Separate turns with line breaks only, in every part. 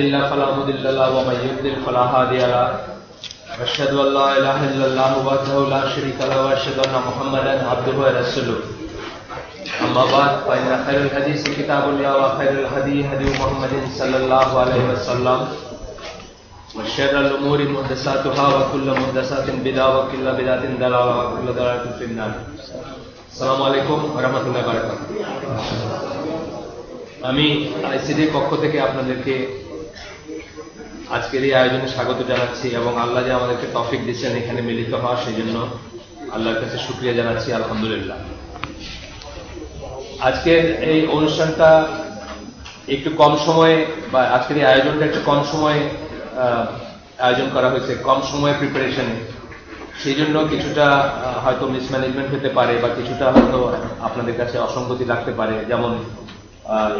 إلا فلا مضل له ومن يضلل فلا هادي له أشهد أن لا إله إلا الله وحده لا شريك له وأشهد أن محمدا عبده ورسوله أما بعد فإن خير الحديث كتاب الله وخير الهدي هدي محمد صلى الله عليه وسلم وشر الأمور محدثاتها وكل محدثات بدعة وكل بدعة ضلالة وكل ضلالة في النار السلام عليكم ورحمة الله وبركاته আমি আইসিডির পক্ষ থেকে আপনাদেরকে আজকের এই আয়োজনে স্বাগত জানাচ্ছি এবং আল্লাহ যে আমাদেরকে টপিক দিচ্ছেন এখানে মিলিত হওয়া সেই জন্য আল্লাহর কাছে শুক্রিয়া জানাচ্ছি, আলহামদুলিল্লাহ। আজকের এই অনুষ্ঠানটা একটু কম সময়ে বা আজকের এই আয়োজনটা একটু কম সময়ে আয়োজন করা হয়েছে, কম সময়ে প্রিপারেশনে সেই জন্য কিছুটা হয়তো মিসম্যানেজমেন্ট হতে পারে বা কিছুটা হয়তো আপনাদের কাছে অসঙ্গতি লাগতে পারে, যেমন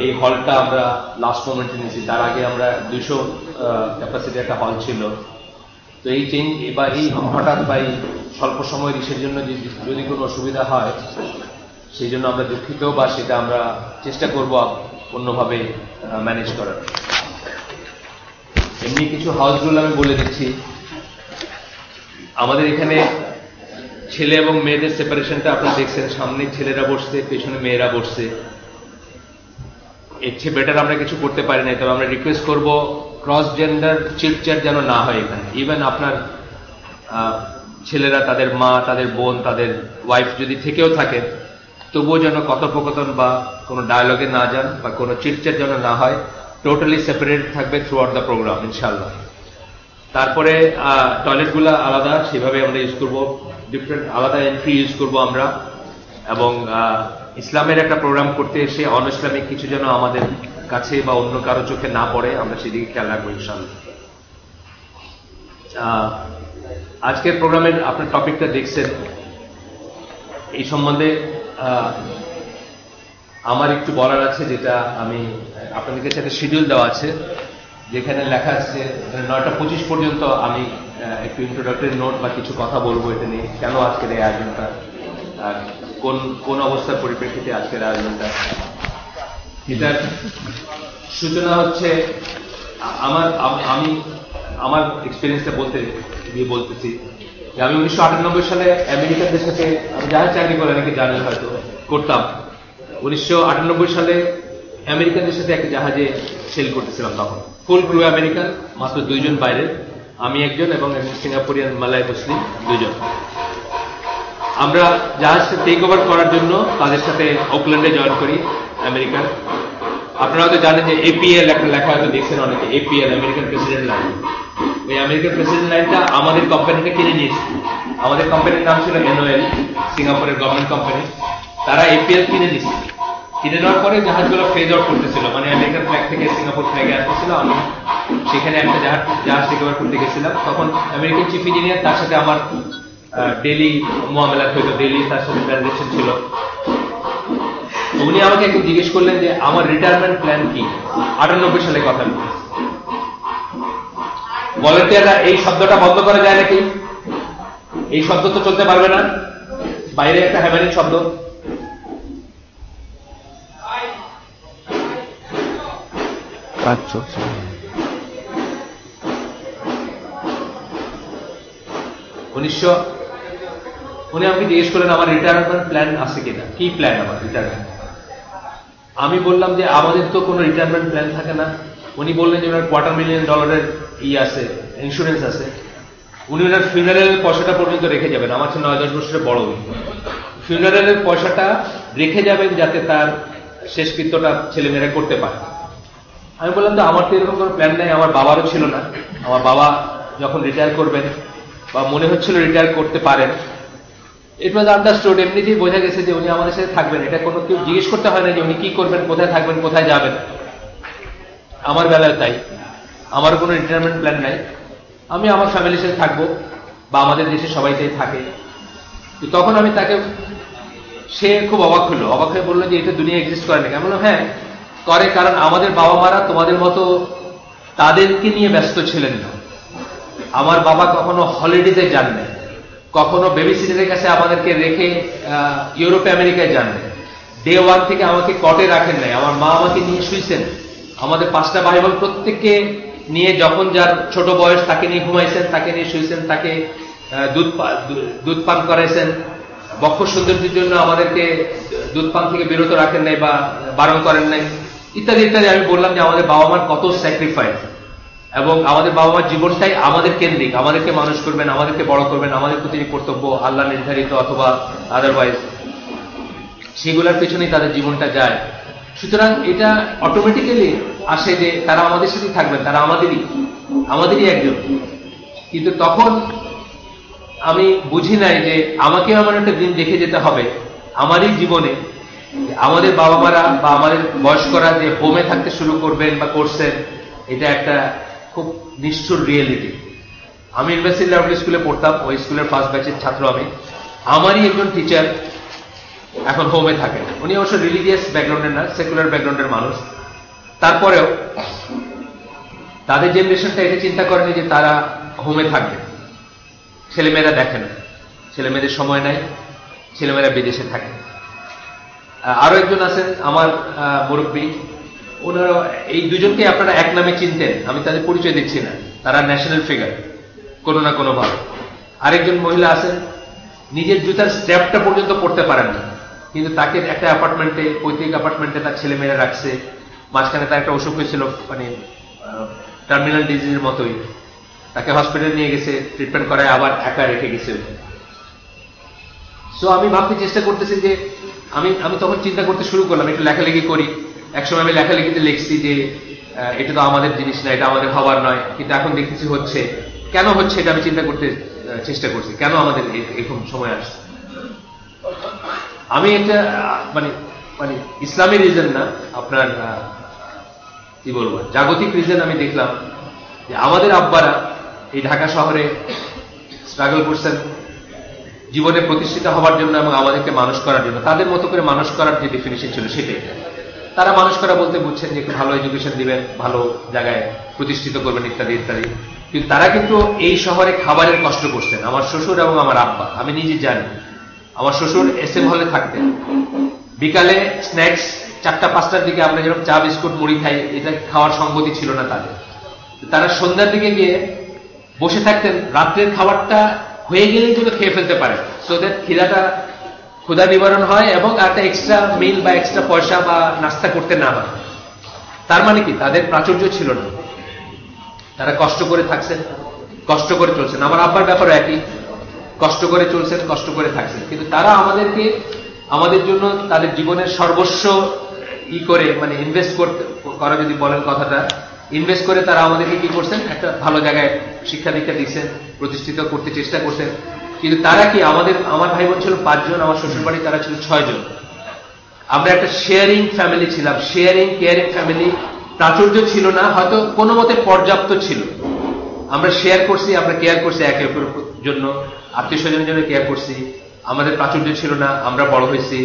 এই হলটা আমরা লাস্ট মোমেন্টে নিয়েছি। তার আগে আমরা দুশো ক্যাপাসিটি একটা হল ছিল। তো এই চেঞ্জ বা এই হঠাৎ বা এই স্বল্প সময়ের ইসের জন্য যদি কোনো অসুবিধা হয়, সেই জন্য আমরা দুঃখিত বা সেটা আমরা চেষ্টা করব অন্যভাবে ম্যানেজ করার। এমনি কিছু হাউস রুল আমি বলে দিচ্ছি। আমাদের এখানে ছেলে এবং মেয়েদের সেপারেশনটা আপনারা দেখছেন। সামনে ছেলেরা বসছে, পেছনে মেয়েরা বসছে। এর চেয়ে বেটার আমরা কিছু করতে পারি না তবে আমরা রিকোয়েস্ট করব ক্রস জেন্ডার চিটচ্যাট যেন না হয় এখানে। ইভেন আপনার ছেলেরা, তাদের মা, তাদের বোন, তাদের ওয়াইফ যদি থেকেও থাকে, তবুও যেন কথোপকথন বা কোনো ডায়ালগে না যান বা কোনো চিটচ্যাট যেন না হয় টোটালি সেপারেট থাকবে থ্রু আউট দ্য প্রোগ্রাম ইনশাল্লাহ তারপরে টয়লেটগুলো আলাদা, সেভাবে আমরা ইউজ করব ডিফারেন্ট আলাদা এন্ট্রি ইউজ করব আমরা, এবং ইসলামের একটা প্রোগ্রাম করতে এসে অন ইসলামিক কিছু যেন আমাদের কাছে বা অন্য কারও চোখে না পড়ে, আমরা সেদিকে খেয়াল রাখব ইনশাল্লাহ আজকের প্রোগ্রামের আপনার টপিকটা দেখছেন। এই সম্বন্ধে আমার একটু বলার আছে যেটা আমি আপনাদের কাছে একটা শিডিউল দেওয়া আছে। যেখানে লেখা আছে নয়টা পঁচিশ পর্যন্ত আমি একটু ইন্ট্রোডাক্টরি নোট বা কিছু কথা বলব এটা নিয়ে। কেন আজকের এই আয়োজনটা? কোন কোন অবস্থার পরিপ্রেক্ষিতে আজকের আয়োজনটা? এটার সূচনা হচ্ছে, আমার, আমি, আমার এক্সপিরিয়েন্সটা বলতে দিয়ে বলতেছি যে আমি উনিশশো আটানব্বই সালে আমেরিকাদের সাথে আমি জাহাজ চাকরি করে অনেকে জানেন হয়তো, করতাম। উনিশশো আটানব্বই সালে আমেরিকানদের সাথে একটা জাহাজে সেল করতেছিলাম তখন। ফুল ক্রু আমেরিকান মাত্র দুইজন বাইরে। আমি একজন এবং সিঙ্গাপুরিয়ান মালাই মুসলিম দুজন আমরা জাহাজটা টেক ওভার করার জন্য তাদের সাথে অকল্যান্ডে জয়েন করি আমেরিকার আপনারা হয়তো জানেন যে এপিএল একটা লেখা হয়তো দেখছেন অনেকে এপিএল আমেরিকান প্রেসিডেন্ট লাইন ওই আমেরিকান প্রেসিডেন্ট লাইনটা আমাদের কোম্পানিটা কিনে নিয়েছে। আমাদের কোম্পানির নাম ছিল এনওএল সিঙ্গাপুরের গভর্নমেন্ট কোম্পানি তারা এপিএল কিনে নিচ্ছে কিনে নেওয়ার পরে জাহাজগুলো ফেজ আউট করতেছিল। মানে আমেরিকান ফ্ল্যাগ থেকে সিঙ্গাপুর ফ্ল্যাগে আসতেছিল, আমি সেখানে একটা জাহাজ জাহাজ টেক ওভার করতে গেছিলাম। তখন আমেরিকান চিফ ইঞ্জিনিয়ার তার সাথে আমার ডেলি মোয়ামেলা হইতো ডেলি তার সাথে ট্রানজেকশন ছিল। উনি আমাকে একটু জিজ্ঞেস করলেন যে আমার রিটায়ারমেন্ট প্ল্যান কি? আটানব্বই সালে কথা ভলেন্টিয়াররা এই শব্দটা বন্ধ করা যায় নাকি? এই শব্দ তো চলতে পারবে না। বাইরে একটা হ্যামারিং শব্দ।
কাজ চলছে
উনিশশো উনি আমাকে জিজ্ঞেস করলেন আমার রিটায়ারমেন্ট প্ল্যান আছে কিনা? কি প্ল্যান আমার রিটায়ারমেন্ট আমি বললাম যে, আমাদের তো কোনো রিটায়ারমেন্ট প্ল্যান থাকে না। উনি বললেন যে, ওনার কোয়ার্টার মিলিয়ন ডলারের ই আছে ইন্স্যুরেন্স আছে। উনি ওনার ফিউনারেলের পয়সাটা পর্যন্ত রেখে যাবেন। আমার চেয়ে নয় দশ বছরের বড় উনি। ফিউনারেলের পয়সাটা রেখে যাবেন যাতে তার শেষকৃত্যটা ছেলেমেয়েরা করতে পারে। আমি বললাম, তো আমার তো এরকম কোনো প্ল্যান নেই, আমার বাবারও ছিল না। আমার বাবা যখন রিটায়ার করবেন বা মনে হচ্ছিল রিটায়ার করতে পারেন ইট ওয়াজ আন্ডারস্টুড এমনিতেই বোঝা গেছে যে উনি আমাদের সাথে থাকবেন। এটা কোনো কেউ জিজ্ঞেস করতে হয় না যে উনি কি করবেন, কোথায় থাকবেন, কোথায় যাবেন। আমার বেলায় তাই। আমার কোনো রিটায়ারমেন্ট প্ল্যান নাই। আমি আমার ফ্যামিলির সাথে থাকব বা আমাদের দেশে সবাই তাই থাকে তখন আমি তাকে, সে খুব অবাক হলো। অবাক হয়ে বলল যে এটা দুনিয়া এক্সিস্ট করে নাকি আমি হ্যাঁ করে কারণ আমাদের বাবা মারা তোমাদের মতো তাদেরকে নিয়ে ব্যস্ত ছিলেন না। আমার বাবা কখনো হলিডেতে যান নাই কখনো বেবি সিটারের কাছে আমাদেরকে রেখে ইউরোপে, আমেরিকায় যান ডে ওয়ান থেকে আমাকে কটে রাখেন নাই। আমার মা আমাকে নিয়ে শুয়েছেন আমাদের পাঁচটা ভাই বোন প্রত্যেককে নিয়ে যখন যার ছোট বয়স, তাকে নিয়ে ঘুমাইছেন, তাকে নিয়ে শুয়েছেন তাকে দুধ দুধ পান করাইছেন। বক্ষ সৌন্দর্যের জন্য আমাদেরকে দুধ পান থেকে বিরত রাখেন নাই বা বারণ করেন নাই। ইত্যাদি ইত্যাদি। আমি বললাম যে আমাদের বাবা মার কত স্যাক্রিফাইস এবং আমাদের বাবা মার জীবনটাই আমাদের কেন্দ্রিক। আমাদেরকে মানুষ করবেন, আমাদেরকে বড় করবেন, আমাদের প্রতি কর্তব্য আল্লাহ নির্ধারিত অথবা আদারওয়াইজ সেগুলোর পেছনেই তাদের জীবনটা যায়। সুতরাং এটা অটোমেটিক্যালি আসে যে তারা আমাদের সাথেই থাকবেন, তারা আমাদেরই আমাদেরই একজন। কিন্তু তখন আমি বুঝি নাই যে আমাকে আমার একটা দিন দেখে যেতে হবে আমারই জীবনে। আমাদের বাবা মারা বা আমাদের বয়স্করা যে হোমে থাকতে শুরু করবেন বা করছেন, এটা একটা খুব নিষ্ঠুর রিয়েলিটি আমি ইউনিভার্সিটি লেভেল স্কুলে পড়তাম, ওই স্কুলের ফার্স্ট ব্যাচের ছাত্র আমি। আমারই একজন টিচার এখন হোমে থাকেন উনি অবশ্য রিলিজিয়াস ব্যাকগ্রাউন্ডের না সেকুলার ব্যাকগ্রাউন্ডের মানুষ। তারপরেও তাদের জেনারেশনটা এটা চিন্তা করেনি যে তারা হোমে থাকবে। ছেলেমেয়েরা দেখে না। ছেলেমেয়েদের সময় নাই, ছেলেমেয়েরা বিদেশে থাকে। আরও একজন আছেন, আমার মুরব্বী। ওনারা এই দুজনকে আপনারা এক নামে চিনতেন, আমি তাদের পরিচয় দিচ্ছি না। তারা ন্যাশনাল ফিগার কোনো না কোনো ভাবে। আরেকজন মহিলা আছেন, নিজের জুতার স্ট্যাপটা পর্যন্ত পড়তে পারেন না। কিন্তু তাকে একটা অ্যাপার্টমেন্টে পৈতৃক অ্যাপার্টমেন্টে তার ছেলেমেয়েরা রাখছে। মাঝখানে তার একটা অসুখ হয়েছিল মানে টার্মিনাল ডিজিজের মতোই। তাকে হসপিটালে নিয়ে গেছে ট্রিটমেন্ট করায়, আবার একা রেখে গেছে। সো আমি ভাবতে চেষ্টা করতেছি যে, আমি আমি তখন চিন্তা করতে শুরু করলাম, একটু লেখালেখি করি। একসময় আমি লেখালেখিতে লিখছি যে এটা তো আমাদের জিনিস না এটা আমাদের হবার নয়। কিন্তু এখন দেখতেছি হচ্ছে। কেন হচ্ছে এটা আমি চিন্তা করতে চেষ্টা করছি। কেন আমাদের এরকম সময় আসছে? আমি আহ, মানে মানে ইসলামী রিজন না আপনার কি বলব জাগতিক রিজন আমি দেখলাম যে আমাদের আব্বারা এই ঢাকা শহরে স্ট্রাগল করছেন জীবনে প্রতিষ্ঠিত হওয়ার জন্য এবং আমাদেরকে মানুষ করার জন্য। তাদের মতো করে মানুষ করার যে ডেফিনেশন ছিল সেটাই। তারা মানুষ করা বলতে বুঝছেন যে একটু ভালো এডুকেশন দিবেন, ভালো জায়গায় প্রতিষ্ঠিত করবেন ইত্যাদি ইত্যাদি। কিন্তু তারা কিন্তু এই শহরে খাবারের কষ্ট করছেন। আমার শ্বশুর এবং আমার আব্বা, আমি নিজে জানি। আমার শ্বশুর এস এম হলে থাকতেন। বিকালে স্ন্যাক্স চারটা, পাঁচটার দিকে আমরা যেরকম চা, বিস্কুট, মুড়ি খাই, এটা খাওয়ার সঙ্গতি ছিল না তাদের। তারা সন্ধ্যার দিকে গিয়ে বসে থাকতেন। রাত্রের খাবারটা হয়ে গেলেই যেন খেয়ে ফেলতে পারে। সো দ্যাট খিদাটা ক্ষুধা নিবারণ হয় এবং একটা এক্সট্রা মিল বা এক্সট্রা পয়সা বা নাস্তা করতে না হয় তার মানে কি? তাদের প্রাচুর্য ছিল না। তারা কষ্ট করে থাকছেন, কষ্ট করে চলছেন। আমার আব্বার ব্যাপার একই। কষ্ট করে চলছেন, কষ্ট করে থাকছেন। কিন্তু তারা আমাদেরকে, আমাদের জন্য তাদের জীবনের সর্বস্ব ই করে মানে ইনভেস্ট করতে করা যদি বলেন কথাটা ইনভেস্ট করে তারা আমাদেরকে কি করছেন? একটা ভালো জায়গায় শিক্ষা দীক্ষা দিচ্ছেন, প্রতিষ্ঠিত করতে চেষ্টা করছেন। কিন্তু তারা কি আমাদের, আমার ভাই বোন ছিল পাঁচজন, আমার শ্বশুর বাড়ি তারা ছিল ছয়জন। আমরা একটা শেয়ারিং ফ্যামিলি ছিলাম শেয়ারিং কেয়ারিং ফ্যামিলি প্রাচুর্য ছিল না, হয়তো কোনো মতে পর্যাপ্ত ছিল। আমরা শেয়ার করছি, আমরা কেয়ার করছি একে অপরের জন্য আত্মীয় স্বজনের জন্য কেয়ার করছি। আমাদের প্রাচুর্য ছিল না, আমরা বড় হয়েছি।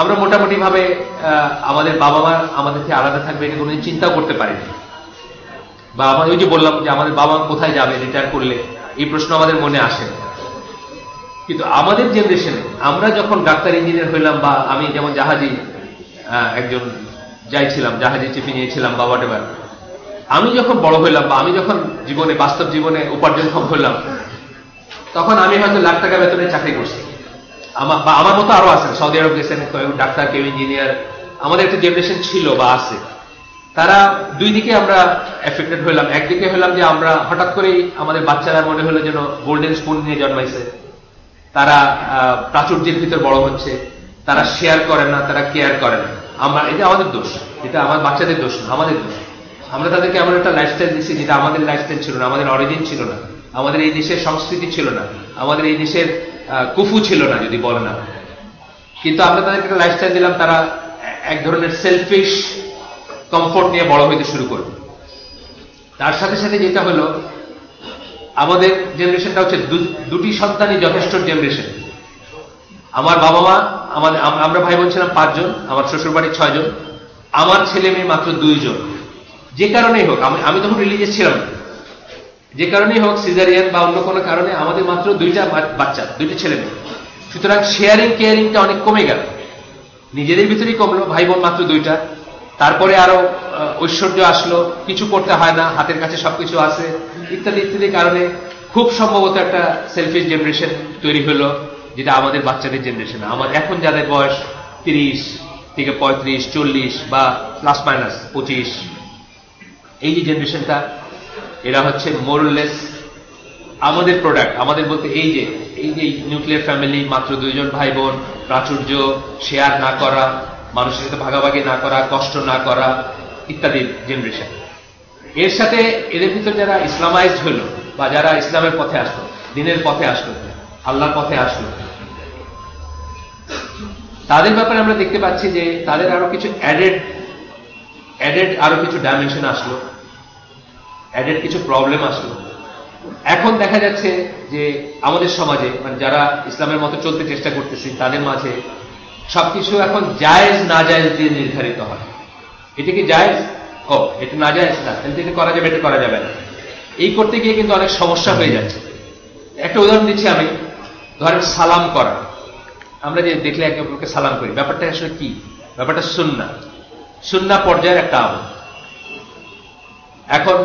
আমরা মোটামুটি ভাবে আমাদের বাবা মা আমাদের থেকে আলাদা থাকবে এটা কোনোদিন চিন্তাও করতে পারিনি। বা আমাদের ওই যে বললাম যে আমাদের বাবা কোথায় যাবে রিটায়ার করলে, এই প্রশ্ন আমাদের মনে আসে না। কিন্তু আমাদের জেনারেশনে আমরা যখন ডাক্তার ইঞ্জিনিয়ার হইলাম বা আমি যেমন জাহাজি একজন যাইছিলাম, জাহাজে চেপে নিয়েছিলাম বা হোয়াট আমি যখন বড় হইলাম বা আমি যখন জীবনে, বাস্তব জীবনে উপার্জনক্ষম হইলাম, তখন আমি হয়তো লাখ টাকা বেতনে চাকরি করছি। আমার বা আমার মতো আরও আছেন সৌদি আরব গেছেন, কেউ ডাক্তার, কেউ ইঞ্জিনিয়ার আমাদের একটা জেনারেশন ছিল বা আছে। তারা দুই দিকে আমরা এফেক্টেড হইলাম, একদিকে হইলাম যে আমরা হঠাৎ করেই আমাদের বাচ্চারা মনে হলো যেন গোল্ডেন স্পুন নিয়ে জন্মাইছে। তারা প্রাচুর্যের ভিতর বড় হচ্ছে, তারা শেয়ার করে না, তারা কেয়ার করে না। আমার, এটা আমাদের দোষ, এটা আমার বাচ্চাদের দোষ না, আমাদের দোষ। আমরা তাদেরকে এমন একটা লাইফস্টাইল দিচ্ছি যেটা আমাদের লাইফস্টাইল ছিল না, আমাদের অরিজিন ছিল না, আমাদের এই দেশের সংস্কৃতি ছিল না, আমাদের এই দেশের কুফু ছিল না যদি বলে না। কিন্তু আমরা তাদেরকে একটা লাইফস্টাইল দিলাম, তারা এক ধরনের সেলফিশ কমফোর্ট নিয়ে বড় হইতে শুরু করবে তার সাথে সাথে যেটা হলো আমাদের জেনারেশনটা হচ্ছে দুটি সন্তানই যথেষ্ট জেনারেশন আমার বাবা মা আমাদের আমরা ভাই বোন ছিলাম পাঁচজন, আমার শ্বশুর বাড়ির ছয়জন, আমার ছেলে মেয়ে মাত্র দুইজন। যে কারণেই হোক, আমি আমি তখন রিলিজিয়াস ছিলাম। যে কারণেই হোক সিজারিয়ান বা অন্য কোনো কারণে আমাদের মাত্র দুইটা বাচ্চা, দুইটা ছেলে মেয়ে। সুতরাং শেয়ারিং কেয়ারিংটা অনেক কমে গেল। নিজেদের ভিতরেই কমলো, ভাই বোন মাত্র দুইটা। তারপরে আরও ঐশ্বর্য আসলো, কিছু করতে হয় না, হাতের কাছে সবকিছু আছে। ইত্যাদি ইত্যাদি কারণে খুব সম্ভবত একটা সেলফিশ জেনারেশন তৈরি হলো, যেটা আমাদের বাচ্চাদের জেনারেশন আমার এখন যাদের বয়স তিরিশ থেকে পঁয়ত্রিশ, চল্লিশ বা প্লাস মাইনাস পঁচিশ, এই যে জেনারেশনটা এরা হচ্ছে মোরলেস আমাদের প্রোডাক্ট আমাদের বলতে এই যে এই যে নিউক্লিয়ার ফ্যামিলি মাত্র দুইজন ভাই বোন প্রাচুর্য শেয়ার না করা, মানুষের সাথে ভাগাভাগি না করা, কষ্ট না করা, ইত্যাদি জেনারেশন এর সাথে এদের ভিতরে যারা ইসলামাইজড হলো বা যারা ইসলামের পথে আসলো, দিনের পথে আসলো, আল্লাহর পথে আসলো, তাদের ব্যাপারে আমরা দেখতে পাচ্ছি যে তাদের আরও কিছু অ্যাডেড অ্যাডেড আরও কিছু ডাইমেনশন আসলো অ্যাডেড কিছু প্রবলেম আসলো। এখন দেখা যাচ্ছে যে আমাদের সমাজে মানে যারা ইসলামের মতো চলতে চেষ্টা করতেছি, তাদের মাঝে সবকিছু এখন জায়েজ না জায়েজ দিয়ে নির্ধারিত হয়। এটা কি জায়েজ? ও, এটা না যায় না তাহলে এটা করা যাবে, এটা করা যাবে না। এই করতে গিয়ে কিন্তু অনেক সমস্যা হয়ে যাচ্ছে। একটা উদাহরণ দিচ্ছি আমি। ধরেন সালাম করা। আমরা যে দেখলে একে অপরকে সালাম করি। ব্যাপারটা আসলে কি? ব্যাপারটা সুন্না সুন্না পর্যায়ের একটা আমল। এখন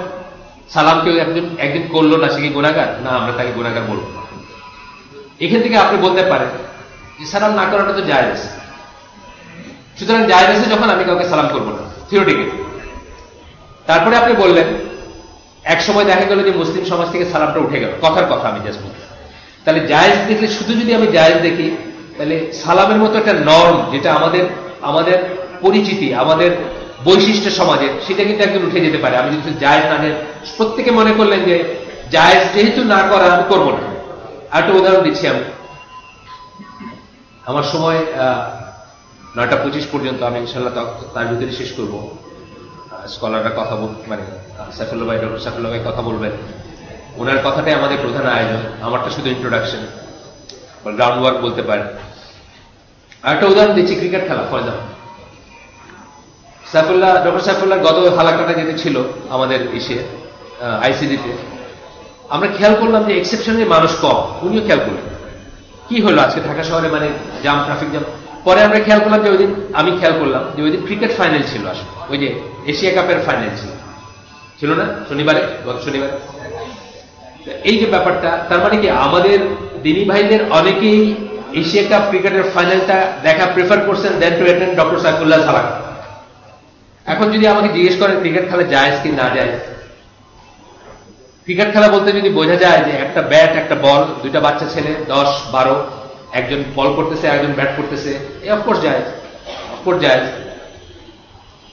সালাম কেউ একজন, একদিন করল না, সে কি গুণাগার না, আমরা তাকে গুণাগার বলব এখান থেকে আপনি বলতে পারেন, যে সালাম না করাটা তো জায়েজ। সুতরাং জায়েজ যখন আমি কাউকে সালাম করব না। থিওরিটিক্যালি। তারপরে আপনি বললেন, এক সময় দেখা গেল যে মুসলিম সমাজ থেকে সালামটা উঠে গেল। কথার কথা আমি জাস্ট বলছি। তাহলে জায়েজ দেখলে, শুধু যদি আমি জায়েজ দেখি, তাহলে সালামের মতো একটা নর্ম যেটা আমাদের আমাদের পরিচিতি, আমাদের বৈশিষ্ট্য সমাজের সেটা কিন্তু একদম উঠে যেতে পারে। আমি যদি জায়েজ না প্রত্যেকে মনে করলেন যে জায়েজ যেহেতু না করা, আমি করব না। আর একটা উদাহরণ দিচ্ছি আমি। আমার সময় নয়টা পঁচিশ পর্যন্ত আমি ইনশাল্লাহ তার ভিতরে শেষ করব। স্কলাররা কথা বল মানে সাইফুল্লাহ ভাই ডক্টর সাইফুল্লাহ ভাই কথা বলবেন। ওনার কথাটাই আমাদের প্রধান আয়োজন। আমারটা শুধু ইন্ট্রোডাকশন বা গ্রাউন্ড ওয়ার্ক বলতে পারেন। আর একটা উদাহরণ দিচ্ছি ক্রিকেট খেলা for example Saifullah doctor Saifullah গত হালাকাটা যেতে ছিল আমাদের ইসে আইসিডিতে আমরা খেয়াল করলাম যে এক্সেপশনের মানুষ কম। উনিও খেয়াল করলেন। কি হলো আজকে ঢাকা শহরে? মানে জাম ট্রাফিক জাম পরে আমরা খেয়াল করলাম যে ওই দিন আমি খেয়াল করলাম যে ওই দিন ক্রিকেট ফাইনাল ছিল আসলে। ওই যে এশিয়া কাপের ফাইনাল ছিল। ছিল না? শনিবারে? গত শনিবারে? এই যে ব্যাপারটা, তার মানে কি আমাদের দিনী ভাইদের অনেকেই এশিয়া কাপ ক্রিকেটের ফাইনালটা দেখা প্রেফার করছেন then to attend doctor Saifullah সালাক। এখন যদি আমাকে জিজ্ঞেস করেন, ক্রিকেট খেলা যায় কি না যায় ক্রিকেট খেলা বলতে যদি বোঝা যায় যে একটা ব্যাট একটা বল দুইটা বাচ্চা ছেলে, দশ, বারো, একজন বল করতেছে একজন ব্যাট করতেছে, এ অফকোর্স যায় অফকোর্স যায়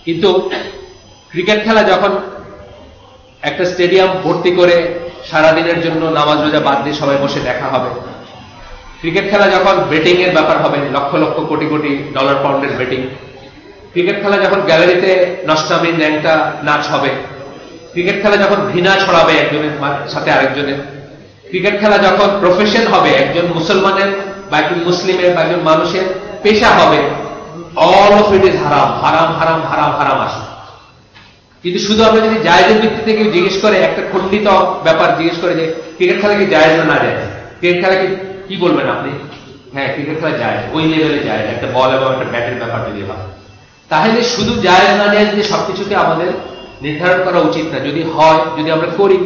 কিন্তু ক্রিকেট খেলা যখন একটা স্টেডিয়াম ভর্তি করে সারাদিনের জন্য নামাজ রোজা বাদ দিয়ে সবাই বসে দেখা হবে, ক্রিকেট খেলা যখন বেটিং এর ব্যাপার হবে, লক্ষ লক্ষ কোটি কোটি ডলার পাউন্ডের বেটিং ক্রিকেট খেলা যখন গ্যালারিতে নষ্টামি ন্যাংটা নাচ হবে, ক্রিকেট খেলা যখন ঘৃণা ছড়াবে একজনের সাথে আরেকজনের, ক্রিকেট খেলা যখন প্রফেশন হবে, একজন মুসলমানের বা একজন মুসলিমের বা একজন মানুষের পেশা হবে অল অফ ইট ইজ হারাম হারাম হারাম হারাম হারাম আসে কিন্তু শুধু আমরা যদি জায়জের ভিত্তিতে কেউ জিজ্ঞেস করে, একটা খণ্ডিত ব্যাপার জিজ্ঞেস করে যে, ক্রিকেট খেলা কি জায়জ না যায় ক্রিকেট খেলা কি কি বলবেন আপনি? হ্যাঁ ক্রিকেট খেলা যায় ওই লেভেলে যায় একটা বল এবং একটা ব্যাটের ব্যাপার যদি হয়। তাহলে শুধু জায়জ না যায় যে সবকিছুকে আমাদের নির্ধারণ করা উচিত না। যদি হয়, যদি আমরা করি,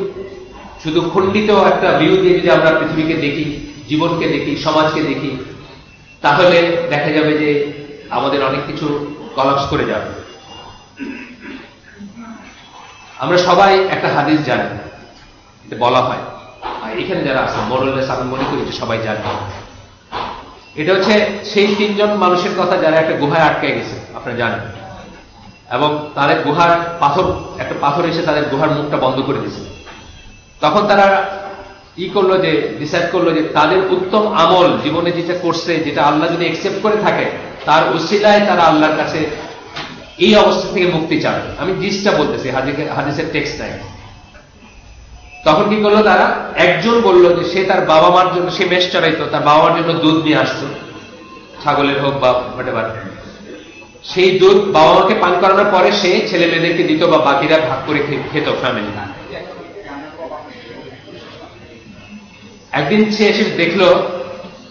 শুধু খণ্ডিত একটা ভিউ দিয়ে যদি আমরা পৃথিবীকে দেখি, জীবনকে দেখি, সমাজকে দেখি, তাহলে দেখা যাবে যে আমাদের অনেক কিছু কলাপস করে যাবে। আমরা সবাই একটা হাদিস জানি বলা হয়। আর এখানে যারা আছে মোরলেস আমি মনে করি যে সবাই জানে। এটা হচ্ছে সেই তিনজন মানুষের কথা যারা একটা গুহায় আটকে গেছে, আপনারা জানেন। এবং তাদের গুহার পাথর, একটা পাথর এসে তাদের গুহার মুখটা বন্ধ করে দিয়েছে। তখন তারা ই করল যে ডিসাইড করল যে তাদের উত্তম আমল জীবনে যেটা করছে, যেটা আল্লাহ যদি একসেপ্ট করে থাকে, তার উসিলায় তারা আল্লাহর কাছে এই অবস্থা থেকে মুক্তি চান। আমি জিসটা বলতেছি হাদিসের- টেক্সট নাই। তখন কি করল তারা? একজন বলল যে সে তার বাবা মার জন্য সে মেষ চড়াইতো, তার বাবা মার জন্য দুধ নিয়ে আসতো। ছাগলের হোক বা হোয়াটেভার সেই দুধ বাবা মাকে পান করানোর পরে সে ছেলে মেয়েদেরকে দিত বা বাকিরা ভাগ করে খেত ফ্যামিলি একদিন সে এসে দেখল,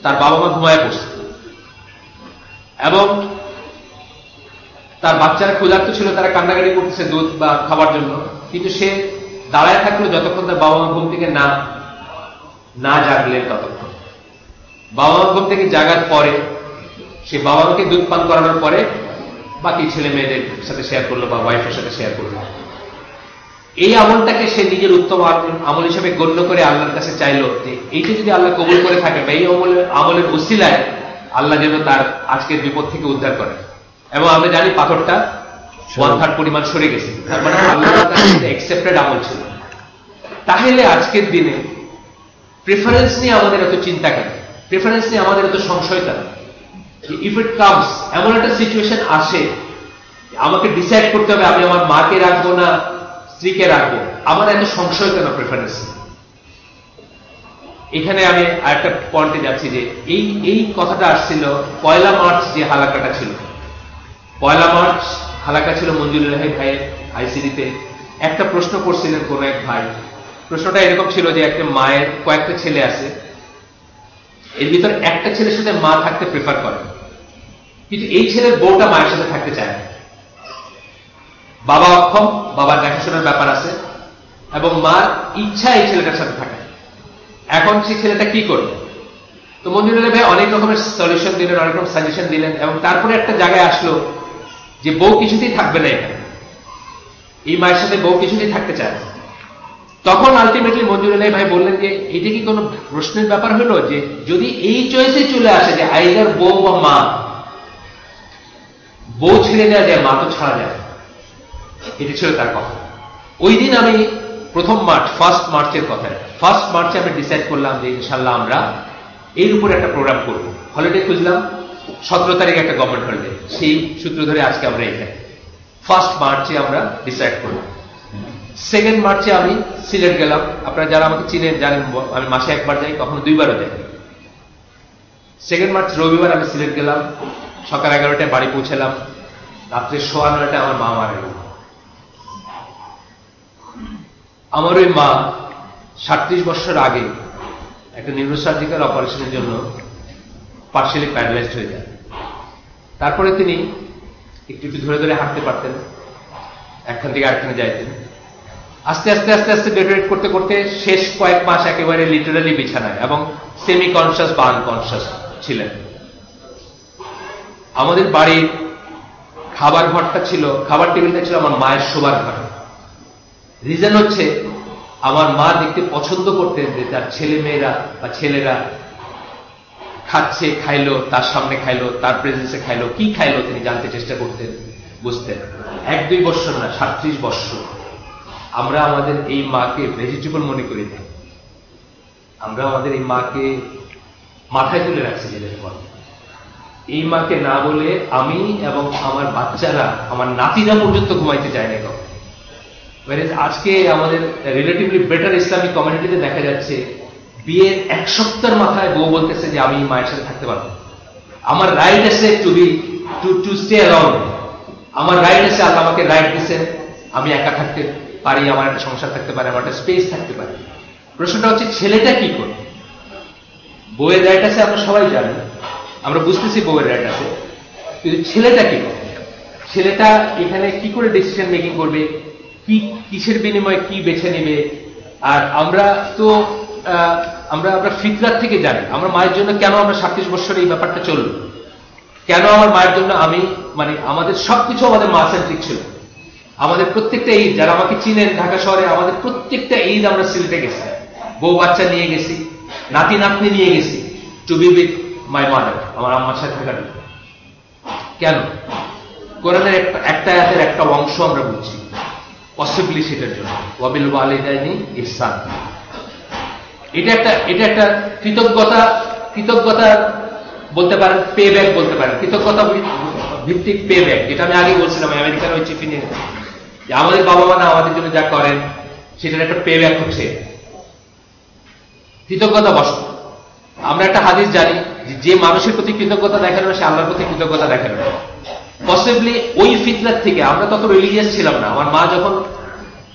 তার বাবা মা ঘুমায় পড়ছে এবং তার বাচ্চারা ক্ষুধার্ত ছিল, তারা কান্নাকাটি করতেছে দুধ বা খাবার জন্য। কিন্তু সে দাঁড়ায় থাকল যতক্ষণ তার বাবা মা ঘুম থেকে না না জাগলেন ততক্ষণ। বাবা মা ঘুম থেকে জাগার পরে, সে বাবা মাকে দুধ পান করানোর পরে বাকি ছেলে মেয়েদের সাথে শেয়ার করল বা ওয়াইফের সাথে শেয়ার করল। এই আমলটাকে সে নিজের উত্তম আমল- হিসেবে গণ্য করে আল্লাহর কাছে চাইলো যে এইটা যদি আল্লাহ কবুল করে থাকে বা এই আমলের আমলের উসিলায় আল্লাহ যেন তার আজকের বিপদ থেকে উদ্ধার করে। এবং আমি জানি পাথরটা ওয়ান থার্ড পরিমাণ সরে গেছে। তার মানে আল্লাহ আমল ছিল। তাহলে আজকের দিনে প্রেফারেন্স নিয়ে আমাদের এত চিন্তা কেন? প্রেফারেন্স নিয়ে আমাদের এত সংশয় কেন ইফ ইট কামস এমন একটা সিচুয়েশন আসে আমাকে ডিসাইড করতে হবে আমি আমার মাকে রাখব না স্ত্রীকে রাখব। আমার এত সংশয় কেন প্রেফারেন্স এখানে আমি আরেকটা পয়েন্টে যাচ্ছি যে এই এই কথাটা আসছিল পয়লা মার্চ যে হালাকাটা ছিল। পয়লা মার্চ হালাকা ছিল মঞ্জুর রাহে ভাইয়ের আইসিডিতে। একটা প্রশ্ন করছিলেন কোন এক ভাই। প্রশ্নটা এরকম ছিল যে একটা মায়ের কয়েকটা ছেলে আছে। এর ভিতর একটা ছেলের সাথে মা থাকতে প্রেফার করে। কিন্তু এই ছেলের বউটা মায়ের সাথে থাকতে চায় না। বাবা অক্ষম, বাবার দেখাশোনার ব্যাপার আছে, এবং মার ইচ্ছা এই ছেলেটার সাথে থাকে। এখন সেই ছেলেটা কি করবে? তো মঞ্জুর আলী ভাই অনেক রকমের সলিউশন দিলেন, অনেক রকম সাজেশন দিলেন, এবং তারপরে একটা জায়গায় আসলো যে বউ কিছুতেই থাকবে না এখানে। এই মায়ের সাথে বউ কিছুতেই থাকতে চায় তখন আলটিমেটলি মঞ্জুর আলী ভাই বললেন যে, এটা কি কোনো প্রশ্নের ব্যাপার হলো যে, যদি এই চয়েসে চলে আসে যে আইদার বউ বা মা, বউ ছেড়ে দেওয়া যায়, মা তো ছাড়া যায়। এটি ছিল তার কথা। ওই দিন আমি প্রথম মার্চ ফার্স্ট মার্চের কথা ফার্স্ট মার্চে আমি ডিসাইড করলাম যে ইনশাল্লাহ আমরা এর উপরে একটা প্রোগ্রাম করব। হলিডে খুঁজলাম। সতেরো তারিখ একটা গভর্নমেন্ট হলিডে সেই সূত্র ধরে আজকে আমরা এখানে ফার্স্ট মার্চে আমরা ডিসাইড করলাম সেকেন্ড মার্চে আমি সিলেট গেলাম। আপনারা যারা আমাকে চিনেন, জানেন, আমি মাসে একবার যাই, কখনো দুইবারও যাই। সেকেন্ড মার্চ রবিবার আমি সিলেট গেলাম। সকাল এগারোটায় বাড়ি পৌঁছালাম। রাত্রে সোয়া নয়টায় আমার মা মারা গেল। আমার ওই মা সাতত্রিশ বছর আগে একটা নিউরোসার্জিক্যাল অপারেশনের জন্য পার্সিয়ালি প্যারালাইজড হয়ে যায়। তারপরে তিনি একটু একটু ধরে ধরে হাঁটতে পারতেন, একখান থেকে আরেকখানে যাইতেন। আস্তে আস্তে আস্তে আস্তে ডেটোরেট করতে করতে শেষ কয়েক মাস একেবারে লিটারালি বিছানায় এবং সেমি কনসিয়াস বা আনকনসিয়াস ছিলেন। আমাদের বাড়ির খাবার ঘরটা ছিল, খাবার টেবিলটা ছিল আমার মায়ের শোবার ঘর। রিজন হচ্ছে, আমার মা দেখতে পছন্দ করতেন যে তার ছেলে মেয়েরা বা ছেলেরা খাচ্ছে, খাইলো, তার সামনে খাইলো, তার প্রেজেন্সে খাইলো, কি খাইলো তিনি জানতে চেষ্টা করতেন, বুঝতেন। এক, দুই বৎসর না সাতত্রিশ বৎসর। আমরা আমাদের এই মাকে ভেজিটেবল মনে করি না। আমরা আমাদের এই মাকে মাথায় তুলে রাখছি যেটা পর এই মাকে না বলে আমি এবং আমার বাচ্চারা, আমার নাতিরা পর্যন্ত ঘুমাইতে যায় না কখন। আজকে আমাদের রিলেটিভলি বেটার ইসলামিক কমিউনিটিতে দেখা যাচ্ছে বিয়ের এক সপ্তাহের মাথায় বউ বলতেছে যে আমি মায়ের সাথে থাকতে পারব। আমার রাইট আছে to be to to stay allowed আমার রাইট আছে, আল্লাহ আমাকে রাইট দিছে আমি একা থাকতে পারি, আমার একটা সংসার থাকতে পারে, আমার একটা স্পেস থাকতে পারে। প্রশ্নটা হচ্ছে, ছেলেটা কি করে বউয়ের রাইট আছে, আমরা সবাই জানি। আমরা বুঝতেছি বউয়ের রাইট আছে। কিন্তু ছেলেটা কি করে ছেলেটা এখানে কি করে ডিসিশন মেকিং করবে? কি, কিসের বিনিময়ে কি বেছে নেবে? আর আমরা তো আমরা আমরা ফিতরাত থেকে জানি। আমরা মায়ের জন্য কেন আমরা সাতত্রিশ বছর এই ব্যাপারটা চলল? কেন আমার মায়ের জন্য আমি মানে আমাদের সবকিছু আমাদের মা সেন্ট্রিক ছিল। আমাদের প্রত্যেকটা ঈদ, যারা আমাকে চিনেন ঢাকা শহরে, আমাদের প্রত্যেকটা ঈদ আমরা সিলেটে গেছি। বউ বাচ্চা নিয়ে গেছি, নাতি নাতনি নিয়ে গেছি। To be with my mother আমার আম্মার সাথে থাকার কেন? কোরআনের একটা একটা আয়াতের একটা অংশ আমরা বুঝছি। পসিবলি সেটার জন্য। ওয়াবিল ওয়ালিদাইনি ইহসান। এটা একটা এটা একটা কৃতজ্ঞতা কৃতজ্ঞতা বলতে পারেন পে ব্যাক বলতে পারেন। কৃতজ্ঞতা ভিত্তিক পে ব্যাক যেটা আমি আগে বলছিলাম আমেরিকার ওই চিঠি নিয়ে। যে আমাদের বাবা মা না আমাদের জন্য যা করেন, সেটার একটা পে ব্যাক হচ্ছে। কৃতজ্ঞতা বসত। আমরা একটা হাদিস জানি, যে যে মানুষের প্রতি কৃতজ্ঞতা দেখানো সে আল্লাহর প্রতি কৃতজ্ঞতা দেখানো পসিবলি ওই ফিতনার থেকে আমরা তত রিলিজিয়াস ছিলাম না। আমার মা যখন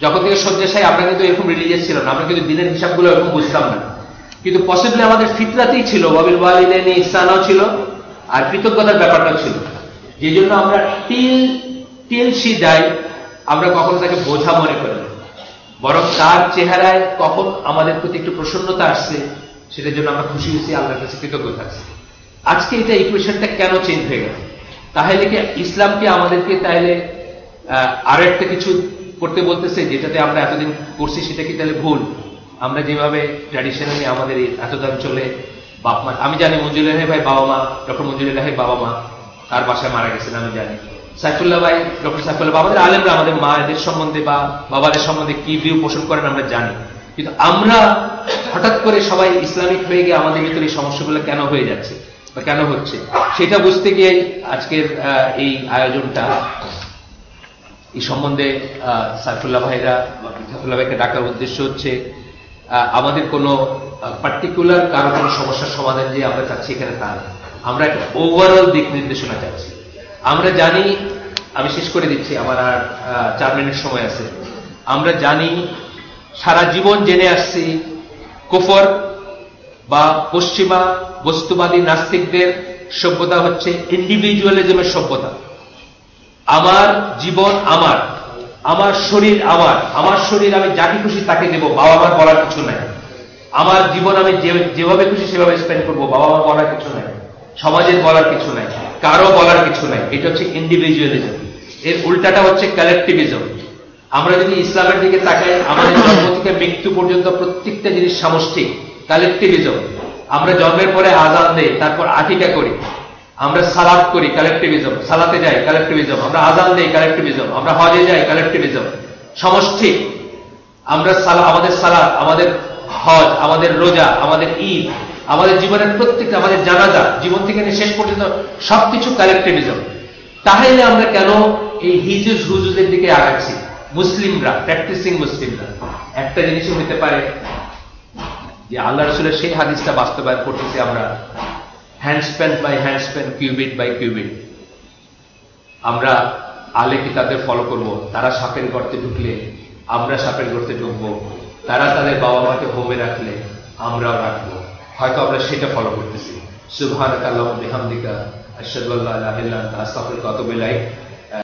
যখন থেকে শয্যাশায়ী আমরা কিন্তু এরকম রিলিজিয়াস ছিল না, আমরা কিন্তু দিনের হিসাবগুলো এরকম বুঝতাম না। কিন্তু পসিবলি আমাদের ফিতরাতেই ছিল বাবিল ওয়ালিদাইনি ইহসানও ছিল, আর কৃতজ্ঞতার ব্যাপারটাও ছিল। যে জন্য আমরা টিল টিএলসি দেয় আমরা কখনো তাকে বোঝা মনে করি। বরং তার চেহারায় কখন আমাদের প্রতি একটু প্রসন্নতা আসছে, সেটার জন্য আমরা খুশি হয়েছি, আল্লাহর কাছে কৃতজ্ঞ থাকছি আজকে এটা ইকুয়েশনটা কেন চেঞ্জ হয়ে গেল? তাহলে কি ইসলামকে আমাদেরকে তাহলে আরও একটা কিছু করতে বলতেছে, যেটাতে আমরা এতদিন করছি সেটা কি তাহলে ভুল। আমরা যেভাবে ট্র্যাডিশনালি আমাদের এই এতদিন চলে, বাপ মা আমি জানি মঞ্জুর রাহে ভাই বাবা মা, ডক্টর মঞ্জুর রাহে বাবা মা তার বাসায় মারা গেছেন আমি জানি। সাইফুল্লাহ ভাই, ডক্টর সাইফুল্লাহ আমাদের আলেমরা আমাদের মায়েদের সম্বন্ধে বা বাবাদের সম্বন্ধে কি ভিউ পোষণ করেন আমরা জানি। কিন্তু আমরা হঠাৎ করে সবাই ইসলামিক হয়ে গিয়ে আমাদের ভিতরে এই সমস্যাগুলো কেন হয়ে যাচ্ছে বা কেন হচ্ছে? সেটা বুঝতে গিয়ে আজকের এই আয়োজনটা এই সম্বন্ধে সাইফুল্লাহ ভাইরা সাইফুল্লাহ ভাইকে ডাকার উদ্দেশ্য হচ্ছে আমাদের কোনো পার্টিকুলার কারও কোনো সমস্যার সমাধান যে আমরা চাচ্ছি এখানে তা। আমরা একটা ওভারঅল দিক নির্দেশনা চাচ্ছি। আমরা জানি, আমি শেষ করে দিচ্ছি, আমার আর চার মিনিট সময় আছে। আমরা জানি, সারা জীবন জেনে আসছি, কুফর বা পশ্চিমা বস্তুবাদী নাস্তিকদের সভ্যতা হচ্ছে ইন্ডিভিজুয়ালিজমের সভ্যতা। আমার জীবন আমার আমার শরীর আমার আমার শরীর আমি যাকে খুশি তাকে দেব বাবা মার বলার কিছু নাই। আমার জীবন আমি যেভাবে খুশি সেভাবে স্পেন্ড করব বাবা মা বলার কিছু নাই। সমাজের বলার কিছু নাই, কারও বলার কিছু নাই। এটা হচ্ছে ইন্ডিভিজুয়ালিজম এর উল্টাটা হচ্ছে কালেকটিভিজম আমরা যদি ইসলামের দিকে তাকাই, আমাদের জন্ম থেকে মৃত্যু পর্যন্ত প্রত্যেকটা জিনিস সামষ্টিক কালেকটিভিজম আমরা জন্মের পরে আজান দেই, তারপর আকিকা করি। আমরা সালাদ করি কালেকটিভিজম সালাতে যাই কালেকটিভিজম আমরা আজান দেই কালেকটিভিজম আমরা হজে যাই কালেকটিভিজম সমষ্টি। আমরা সালা আমাদের সালাদ আমাদের হজ, আমাদের রোজা, আমাদের ঈদ, আমাদের জীবনের প্রত্যেকটা, আমাদের জানাজা, জীবন থেকে নিয়ে শেষ পর্যন্ত সবকিছু কালেকটিভিজম তাহলে আমরা কেন এই হিজুজ হুজুজের দিকে আগাচ্ছি? মুসলিমরা প্র্যাকটিসিং মুসলিমরা। একটা জিনিসই হতে পারে যে আল্লাহ রসুলের সেই হাদিসটা বাস্তবায়ন করতেছি আমরা। Handspan by handspan cubit by cubit আমরা আলে কিতাবদের ফলো করব। তারা সাপের গর্তে ঢুকলে, আমরা সাপের গর্তে ঢুকব। তারা তাদের বাবা মাকে হোমে রাখলে, আমরাও রাখব। হয়তো আমরা সেটা ফলো করতেছি। সুভান কালাম দেহামদিকা আশ্বাদ আল্লা ইলাহা কত আনতা